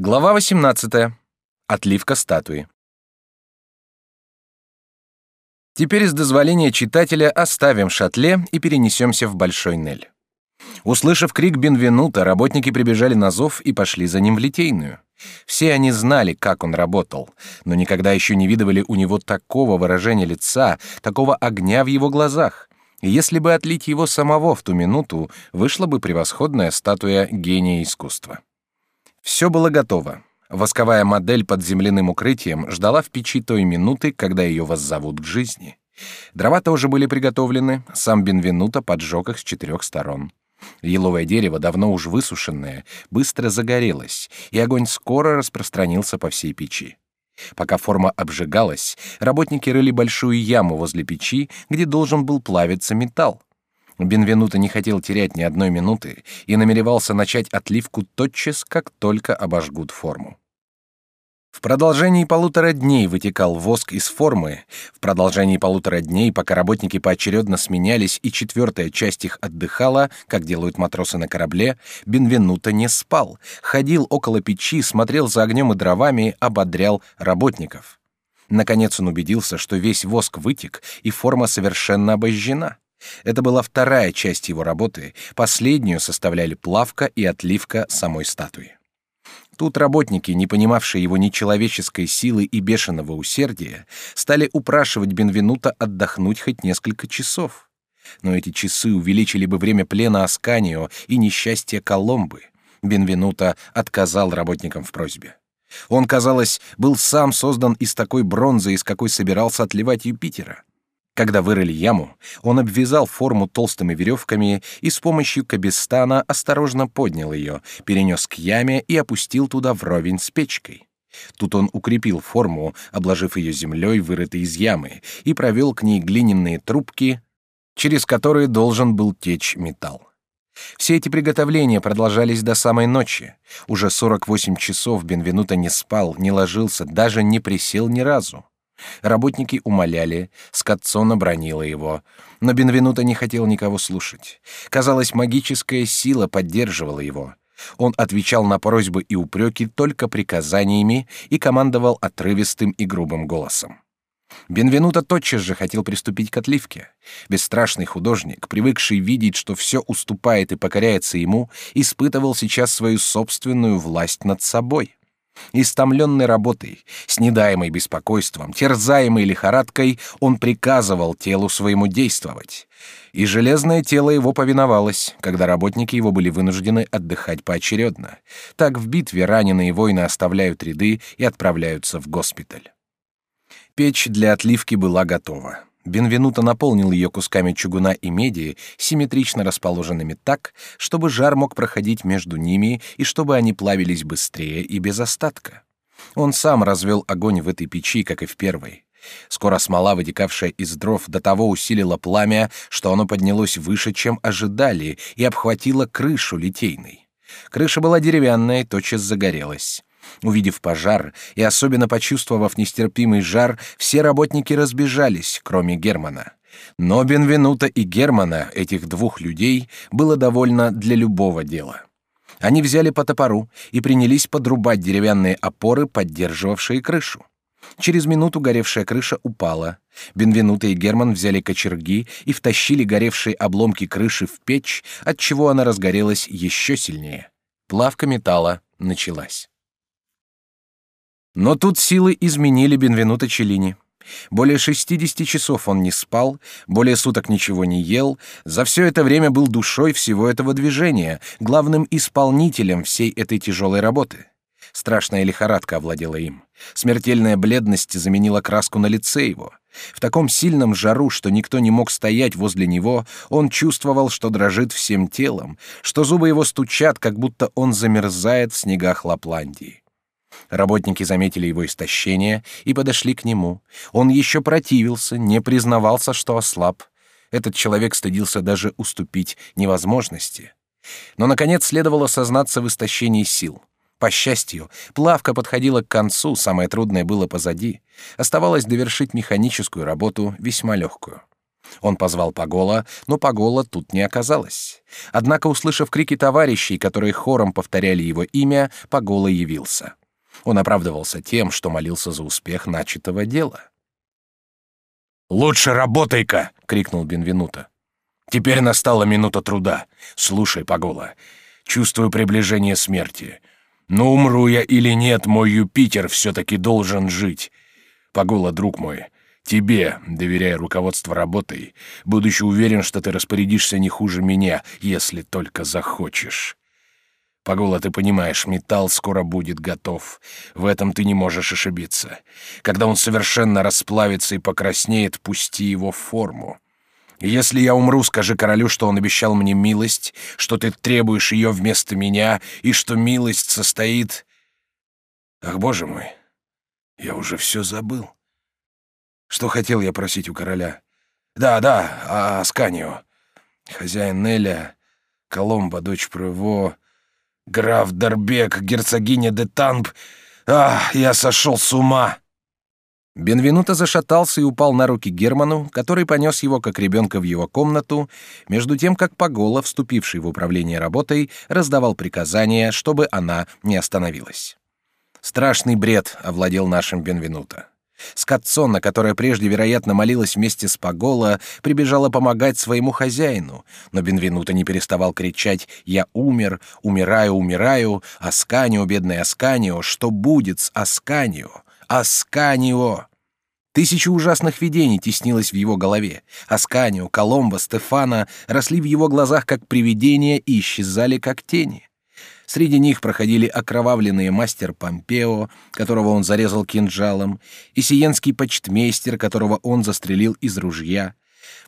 Глава 18. Отливка статуи. Теперь с дозволения читателя оставим шатле и перенесемся в Большой Нель. Услышав крик Бенвенута, работники прибежали на зов и пошли за ним в Литейную. Все они знали, как он работал, но никогда еще не видывали у него такого выражения лица, такого огня в его глазах. И если бы отлить его самого в ту минуту, вышла бы превосходная статуя гения искусства. Все было готово. Восковая модель под земляным укрытием ждала в печи той минуты, когда ее воззовут к жизни. Дрова тоже были приготовлены, сам Бенвенуто поджег их с четырех сторон. Еловое дерево, давно уж высушенное, быстро загорелось, и огонь скоро распространился по всей печи. Пока форма обжигалась, работники рыли большую яму возле печи, где должен был плавиться металл. Бенвенуто не хотел терять ни одной минуты и намеревался начать отливку тотчас, как только обожгут форму. В продолжении полутора дней вытекал воск из формы. В продолжении полутора дней, пока работники поочередно сменялись и четвертая часть их отдыхала, как делают матросы на корабле, Бенвенуто не спал, ходил около печи, смотрел за огнем и дровами, ободрял работников. Наконец он убедился, что весь воск вытек и форма совершенно обожжена. Это была вторая часть его работы, последнюю составляли плавка и отливка самой статуи. Тут работники, не понимавшие его нечеловеческой силы и бешеного усердия, стали упрашивать Бенвенута отдохнуть хоть несколько часов. Но эти часы увеличили бы время плена Асканио и несчастья Коломбы. Бенвенута отказал работникам в просьбе. Он, казалось, был сам создан из такой бронзы, из какой собирался отливать Юпитера. Когда вырыли яму, он обвязал форму толстыми веревками и с помощью кабестана осторожно поднял ее, перенес к яме и опустил туда вровень с печкой. Тут он укрепил форму, обложив ее землей, вырытой из ямы, и провел к ней глиняные трубки, через которые должен был течь металл. Все эти приготовления продолжались до самой ночи. Уже 48 часов Бенвенуто не спал, не ложился, даже не присел ни разу. Работники умоляли, Скотцона бронила его, но Бенвенуто не хотел никого слушать. Казалось, магическая сила поддерживала его. Он отвечал на просьбы и упреки только приказаниями и командовал отрывистым и грубым голосом. Бенвенуто тотчас же хотел приступить к отливке. Бесстрашный художник, привыкший видеть, что все уступает и покоряется ему, испытывал сейчас свою собственную власть над собой. Истомленный работой, снедаемый беспокойством, терзаемый лихорадкой, он приказывал телу своему действовать. И железное тело его повиновалось, когда работники его были вынуждены отдыхать поочередно. Так в битве раненые воины оставляют ряды и отправляются в госпиталь. Печь для отливки была готова. Бенвенуто наполнил ее кусками чугуна и меди, симметрично расположенными так, чтобы жар мог проходить между ними и чтобы они плавились быстрее и без остатка. Он сам развел огонь в этой печи, как и в первой. Скоро смола, вытекавшая из дров, до того усилила пламя, что оно поднялось выше, чем ожидали, и обхватило крышу литейной. Крыша была деревянная тотчас загорелась. Увидев пожар и особенно почувствовав нестерпимый жар, все работники разбежались, кроме Германа. Но Бенвенута и Германа, этих двух людей, было довольно для любого дела. Они взяли по топору и принялись подрубать деревянные опоры, поддерживавшие крышу. Через минуту горевшая крыша упала. Бенвенута и Герман взяли кочерги и втащили горевшие обломки крыши в печь, отчего она разгорелась еще сильнее. Плавка металла началась. Но тут силы изменили Бенвенуто Челлини. Более 60 часов он не спал, более суток ничего не ел, за все это время был душой всего этого движения, главным исполнителем всей этой тяжелой работы. Страшная лихорадка овладела им. Смертельная бледность заменила краску на лице его. В таком сильном жару, что никто не мог стоять возле него, он чувствовал, что дрожит всем телом, что зубы его стучат, как будто он замерзает в снегах Лапландии. Работники заметили его истощение и подошли к нему. Он еще противился, не признавался, что ослаб. Этот человек стыдился даже уступить невозможности. Но, наконец, следовало сознаться в истощении сил. По счастью, плавка подходила к концу, самое трудное было позади. Оставалось довершить механическую работу, весьма легкую. Он позвал Пагола, но Пагола тут не оказалось. Однако, услышав крики товарищей, которые хором повторяли его имя, Пагола явился. Он оправдывался тем, что молился за успех начатого дела. «Лучше работай-ка!» — крикнул Бенвенуто. «Теперь настала минута труда. Слушай, Пагола, чувствую приближение смерти. Но умру я или нет, мой Юпитер все-таки должен жить. Пагола, друг мой, тебе, доверяя руководство работой, будучи уверен, что ты распорядишься не хуже меня, если только захочешь. Пагола, ты понимаешь, металл скоро будет готов. В этом ты не можешь ошибиться. Когда он совершенно расплавится и покраснеет, пусти его в форму. Если я умру, скажи королю, что он обещал мне милость, что ты требуешь ее вместо меня, и что милость состоит... Ах, боже мой, я уже все забыл. Что хотел я просить у короля? Да, да, а Асканио. Хозяин Неля, Коломба, дочь Прево, граф Дорбек, герцогиня де Танп. Ах, я сошел с ума!» Бенвенуто зашатался и упал на руки Герману, который понес его как ребенка в его комнату, между тем как Пагола, вступивший в управление работой, раздавал приказания, чтобы она не остановилась. Страшный бред овладел нашим Бенвенуто. Скотсонна, которая прежде, вероятно, молилась вместе с Пагола, прибежала помогать своему хозяину, но Бенвенуто не переставал кричать «Я умер, умираю, умираю, Асканио, бедный Асканио, что будет с Асканио? Асканио!» Тысячи ужасных видений теснилось в его голове. Асканио, Коломбо, Стефана росли в его глазах как привидения и исчезали как тени. Среди них проходили окровавленный мастер Помпео, которого он зарезал кинжалом, и сиенский почтмейстер, которого он застрелил из ружья.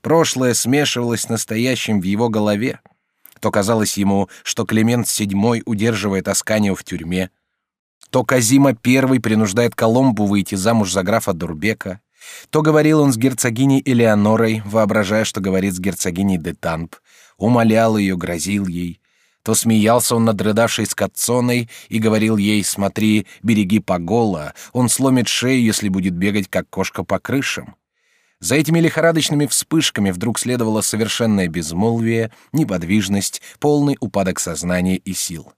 Прошлое смешивалось с настоящим в его голове. То казалось ему, что Климент VII удерживает Асканио в тюрьме, то Казима I принуждает Коломбу выйти замуж за графа Дурбека, то говорил он с герцогиней Элеонорой, воображая, что говорит с герцогиней де Тамп, умолял ее, грозил ей, то смеялся он над рыдавшей скотцоной и говорил ей «Смотри, береги погола, он сломит шею, если будет бегать, как кошка по крышам». За этими лихорадочными вспышками вдруг следовало совершенное безмолвие, неподвижность, полный упадок сознания и сил.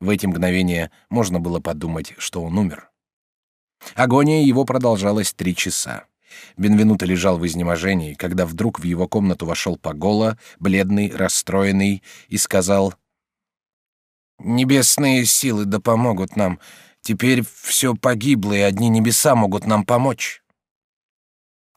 В эти мгновения можно было подумать, что он умер. Агония его продолжалась три часа. Бенвенуто лежал в изнеможении, когда вдруг в его комнату вошел Пагола, бледный, расстроенный, и сказал Небесные силы да помогут нам. Теперь все погибло, и одни небеса могут нам помочь.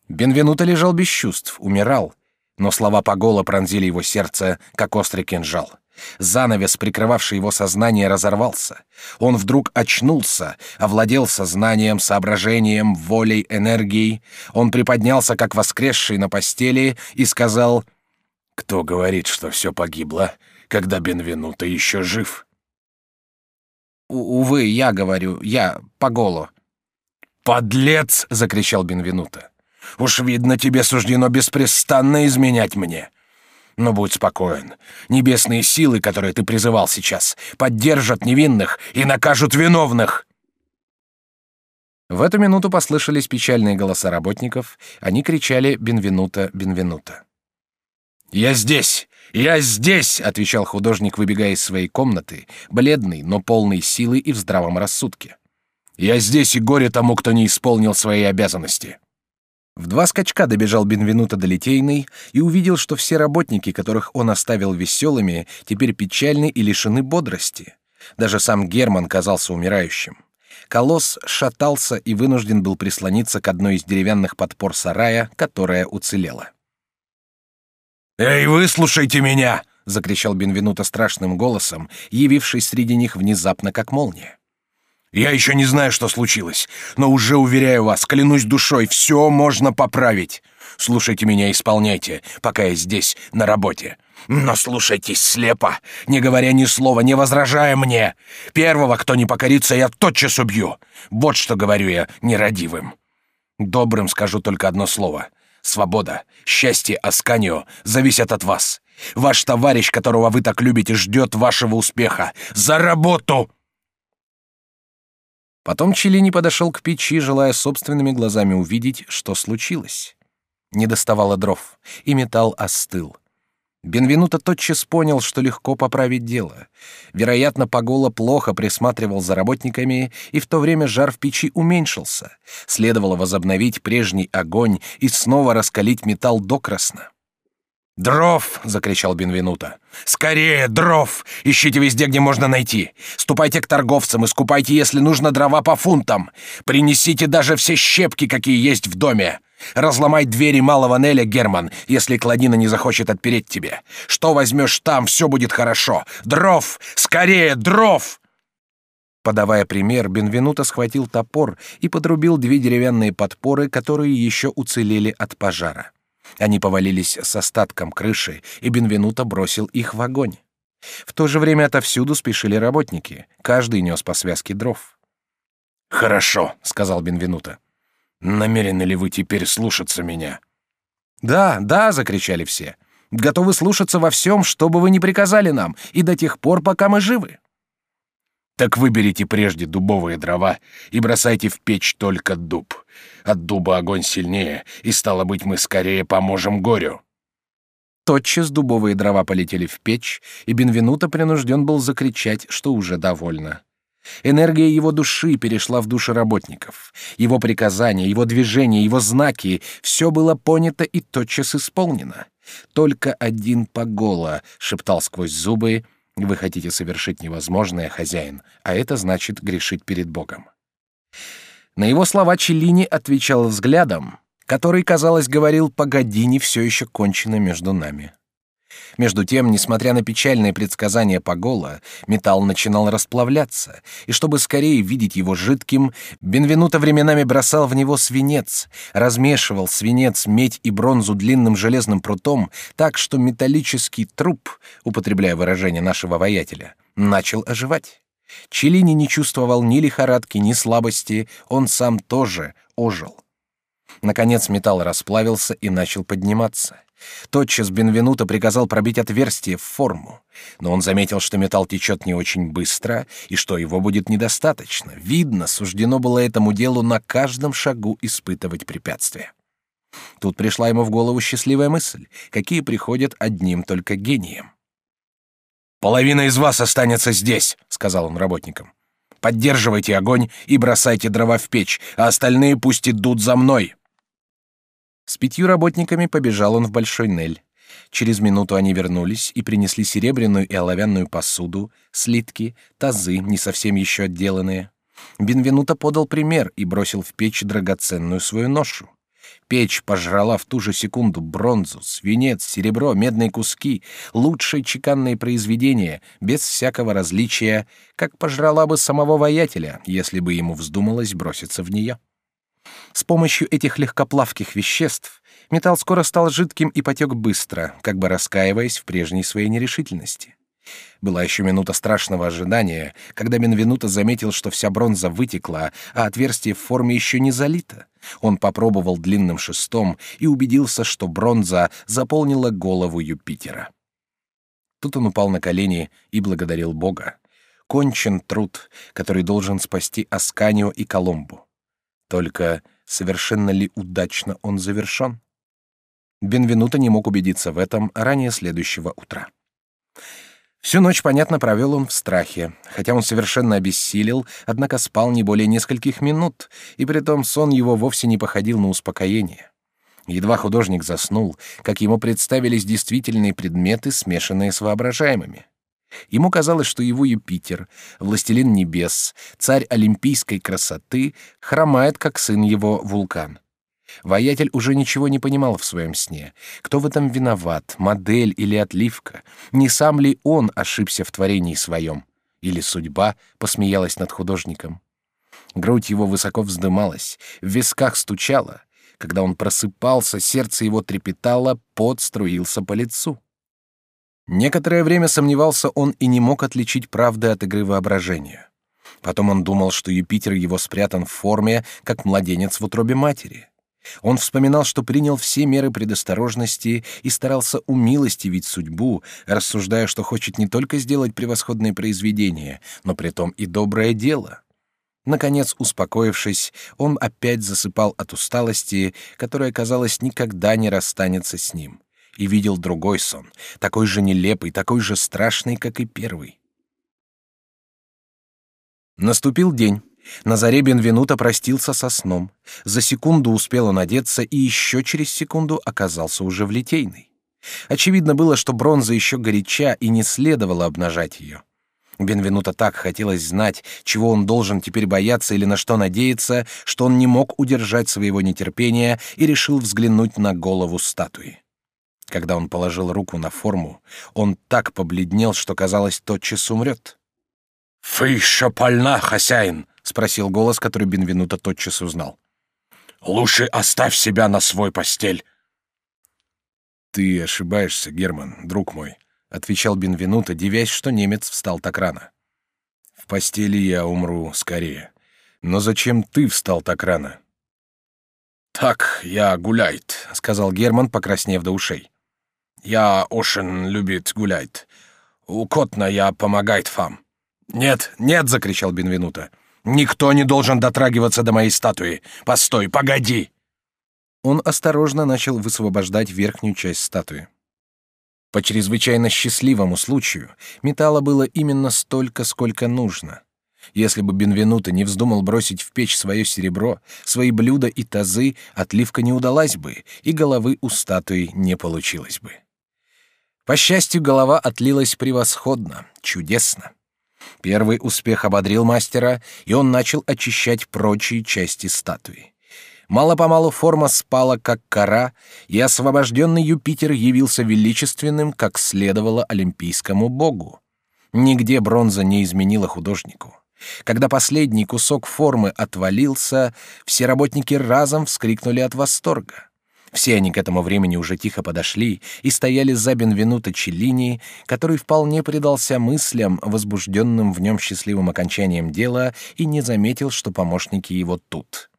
Бенвенуто лежал без чувств, умирал, но слова Пагола пронзили его сердце, как острый кинжал. Занавес, прикрывавший его сознание, разорвался. Он вдруг очнулся, овладел сознанием, соображением, волей, энергией. Он приподнялся, как воскресший на постели, и сказал «Кто говорит, что все погибло, когда Бенвенуто еще жив?» «Увы, я говорю, я, Паголо». «Подлец!» — закричал Бенвенуто. «Уж видно, тебе суждено беспрестанно изменять мне. Но будь спокоен. Небесные силы, которые ты призывал сейчас, поддержат невинных и накажут виновных». В эту минуту послышались печальные голоса работников. Они кричали «Бенвенуто, Бенвенуто». «Я здесь! «Я здесь!» — отвечал художник, выбегая из своей комнаты, бледный, но полный силы и в здравом рассудке. «Я здесь, и горе тому, кто не исполнил свои обязанности!» В два скачка добежал Бенвенуто до Литейной и увидел, что все работники, которых он оставил веселыми, теперь печальны и лишены бодрости. Даже сам Герман казался умирающим. Колосс шатался и вынужден был прислониться к одной из деревянных подпор сарая, которая уцелела. «Эй, выслушайте меня!» — закричал Бенвенуто страшным голосом, явившись среди них внезапно как молния. «Я еще не знаю, что случилось, но уже уверяю вас, клянусь душой, все можно поправить. Слушайте меня исполняйте, пока я здесь, на работе. Но слушайтесь слепо, не говоря ни слова, не возражая мне. Первого, кто не покорится, я тотчас убью. Вот что говорю я нерадивым. Добрым скажу только одно слово — Свобода, счастье Асканио зависят от вас. Ваш товарищ, которого вы так любите, ждет вашего успеха. За работу!» Потом Челини подошел к печи, желая собственными глазами увидеть, что случилось. Не доставало дров, и металл остыл. Бенвенуто тотчас понял, что легко поправить дело. Вероятно, Пагола плохо присматривал за работниками, и в то время жар в печи уменьшился. Следовало возобновить прежний огонь и снова раскалить металл докрасно. «Дров!» — закричал Бенвенуто. «Скорее, дров! Ищите везде, где можно найти! Ступайте к торговцам и скупайте, если нужно, дрова по фунтам! Принесите даже все щепки, какие есть в доме! Разломай двери малого Неля, Герман, если Кладина не захочет отпереть тебе. Что возьмешь там, все будет хорошо. Дров! Скорее, дров!» Подавая пример, Бенвенуто схватил топор и подрубил две деревянные подпоры, которые еще уцелели от пожара. Они повалились с остатком крыши, и Бенвенуто бросил их в огонь. В то же время отовсюду спешили работники, каждый нес по связке дров. «Хорошо», — сказал Бенвенуто. Намерены ли вы теперь слушаться меня? Да, да, закричали все. Готовы слушаться во всем, что бы вы ни приказали нам, и до тех пор, пока мы живы. Так выберите прежде дубовые дрова и бросайте в печь только дуб. От дуба огонь сильнее, и стало быть, мы скорее поможем горю. Тотчас дубовые дрова полетели в печь, и Бенвенуто принужден был закричать, что уже довольно. Энергия его души перешла в души работников. Его приказания, его движения, его знаки — все было понято и тотчас исполнено. Только один Пагола шептал сквозь зубы «Вы хотите совершить невозможное, хозяин, а это значит грешить перед Богом». На его слова Челлини отвечал взглядом, который, казалось, говорил «Погоди, не все еще кончено между нами». Между тем, несмотря на печальные предсказания Пагола, металл начинал расплавляться, и чтобы скорее видеть его жидким, Бенвенуто временами бросал в него свинец, размешивал свинец, медь и бронзу длинным железным прутом, так что металлический труп, употребляя выражение нашего воятеля, начал оживать. Челини не чувствовал ни лихорадки, ни слабости, он сам тоже ожил. Наконец металл расплавился и начал подниматься. Тотчас Бенвенуто приказал пробить отверстие в форму, но он заметил, что металл течет не очень быстро и что его будет недостаточно. Видно, суждено было этому делу на каждом шагу испытывать препятствия. Тут пришла ему в голову счастливая мысль, какие приходят одним только гением. «Половина из вас останется здесь», — сказал он работникам. «Поддерживайте огонь и бросайте дрова в печь, а остальные пусть идут за мной». Пятью работниками побежал он в Большой Нель. Через минуту они вернулись и принесли серебряную и оловянную посуду, слитки, тазы, не совсем еще отделанные. Бенвенуто подал пример и бросил в печь драгоценную свою ношу. Печь пожрала в ту же секунду бронзу, свинец, серебро, медные куски, лучшие чеканные произведения, без всякого различия, как пожрала бы самого воятеля, если бы ему вздумалось броситься в нее. С помощью этих легкоплавких веществ металл скоро стал жидким и потек быстро, как бы раскаиваясь в прежней своей нерешительности. Была еще минута страшного ожидания, когда Бенвенуто заметил, что вся бронза вытекла, а отверстие в форме еще не залито. Он попробовал длинным шестом и убедился, что бронза заполнила голову Юпитера. Тут он упал на колени и благодарил Бога. Кончен труд, который должен спасти Асканио и Коломбу. Только совершенно ли удачно он завершен? Бенвенуто не мог убедиться в этом ранее следующего утра. Всю ночь, понятно, провел он в страхе, хотя он совершенно обессилел, однако спал не более нескольких минут, и притом сон его вовсе не походил на успокоение. Едва художник заснул, как ему представились действительные предметы, смешанные с воображаемыми. Ему казалось, что его Юпитер, властелин небес, царь олимпийской красоты, хромает, как сын его, вулкан. Воятель уже ничего не понимал в своем сне. Кто в этом виноват, модель или отливка? Не сам ли он ошибся в творении своем? Или судьба посмеялась над художником? Грудь его высоко вздымалась, в висках стучала. Когда он просыпался, сердце его трепетало, пот струился по лицу. Некоторое время сомневался он и не мог отличить правды от игры воображения. Потом он думал, что Юпитер его спрятан в форме, как младенец в утробе матери. Он вспоминал, что принял все меры предосторожности и старался умилостивить судьбу, рассуждая, что хочет не только сделать превосходное произведение, но при том и доброе дело. Наконец, успокоившись, он опять засыпал от усталости, которая, казалось, никогда не расстанется с ним, и видел другой сон, такой же нелепый, такой же страшный, как и первый. Наступил день. На заре простился со сном. За секунду успел он одеться и еще через секунду оказался уже в Литейной. Очевидно было, что бронза еще горяча и не следовало обнажать ее. Бенвенуто так хотелось знать, чего он должен теперь бояться или на что надеяться, что он не мог удержать своего нетерпения и решил взглянуть на голову статуи. Когда он положил руку на форму, он так побледнел, что казалось, тотчас умрет. «Вы еще больна, хозяин?» — спросил голос, который Бенвенуто тотчас узнал. «Лучше оставь себя на свой постель». «Ты ошибаешься, Герман, друг мой», — отвечал Бенвенуто, дивясь, что немец встал так рано. «В постели я умру скорее. Но зачем ты встал так рано?» «Так я гуляет», — сказал Герман, покраснев до ушей. «Я очень любит гулять. Укотно я помогает вам». «Нет, нет!» — закричал Бенвенуто. «Никто не должен дотрагиваться до моей статуи! Постой, погоди!» Он осторожно начал высвобождать верхнюю часть статуи. По чрезвычайно счастливому случаю металла было именно столько, сколько нужно. Если бы Бенвенуто не вздумал бросить в печь свое серебро, свои блюда и тазы, отливка не удалась бы, и головы у статуи не получилось бы. По счастью, голова отлилась превосходно, чудесно. Первый успех ободрил мастера, и он начал очищать прочие части статуи. Мало-помалу форма спала, как кора, и освобожденный Юпитер явился величественным, как следовало олимпийскому богу. Нигде бронза не изменила художнику. Когда последний кусок формы отвалился, все работники разом вскрикнули от восторга. Все они к этому времени уже тихо подошли и стояли за Бенвенуто Челлини, который вполне предался мыслям, возбужденным в нем счастливым окончанием дела, и не заметил, что помощники его тут.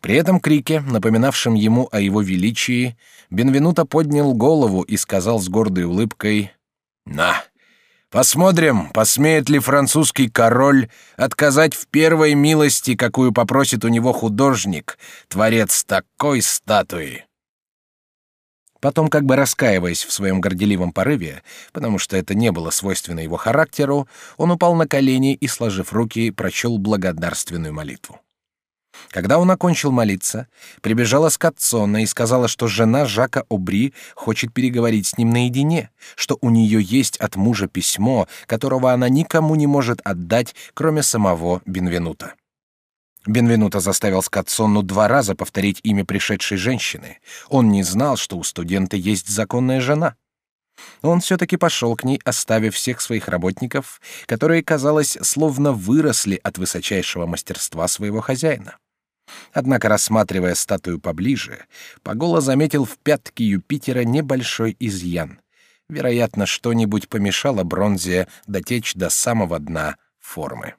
При этом крике, напоминавшем ему о его величии, Бенвенуто поднял голову и сказал с гордой улыбкой «На, посмотрим, посмеет ли французский король отказать в первой милости, какую попросит у него художник, творец такой статуи». Потом, как бы раскаиваясь в своем горделивом порыве, потому что это не было свойственно его характеру, он упал на колени и, сложив руки, прочел благодарственную молитву. Когда он окончил молиться, прибежала Скотсона и сказала, что жена Жака Обри хочет переговорить с ним наедине, что у нее есть от мужа письмо, которого она никому не может отдать, кроме самого Бенвенута. Бенвенуто заставил Скотсонну два раза повторить имя пришедшей женщины. Он не знал, что у студента есть законная жена. Он все-таки пошел к ней, оставив всех своих работников, которые, казалось, словно выросли от высочайшего мастерства своего хозяина. Однако, рассматривая статую поближе, Пагола заметил в пятке Юпитера небольшой изъян. Вероятно, что-нибудь помешало бронзе дотечь до самого дна формы.